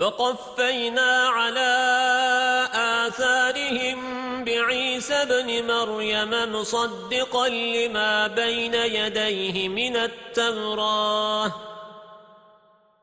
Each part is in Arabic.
وقفينا على آثارهم بعيسى بن مريم مصدقا لما بين يديه من التوراة.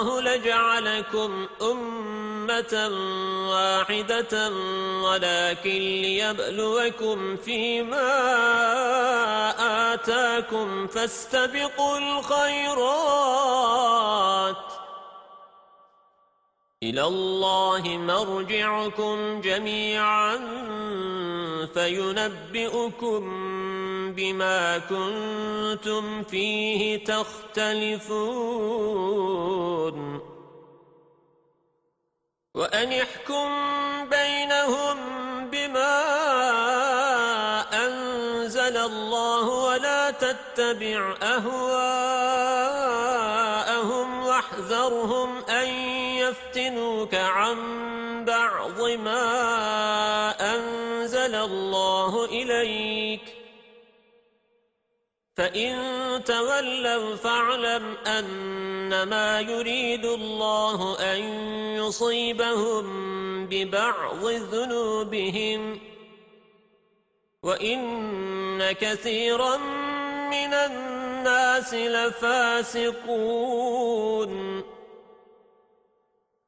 الله لجعلكم أمة واحدة ولكن ليبلوكم فيما آتاكم فاستبقوا الخيرات. إلى الله مرجعكم جميعا. فينبئكم بما كنتم فيه تختلفون. وأن يحكم بينهم بما أنزل الله ولا تتبع أهواءهم واحذرهم أن يفتنوك عن بعض ما أنزل الله إليك. فإن تولوا فاعلم أنما يريد الله أن يصيبهم ببعض ذنوبهم. وإن كثيرا من الناس لفاسقون.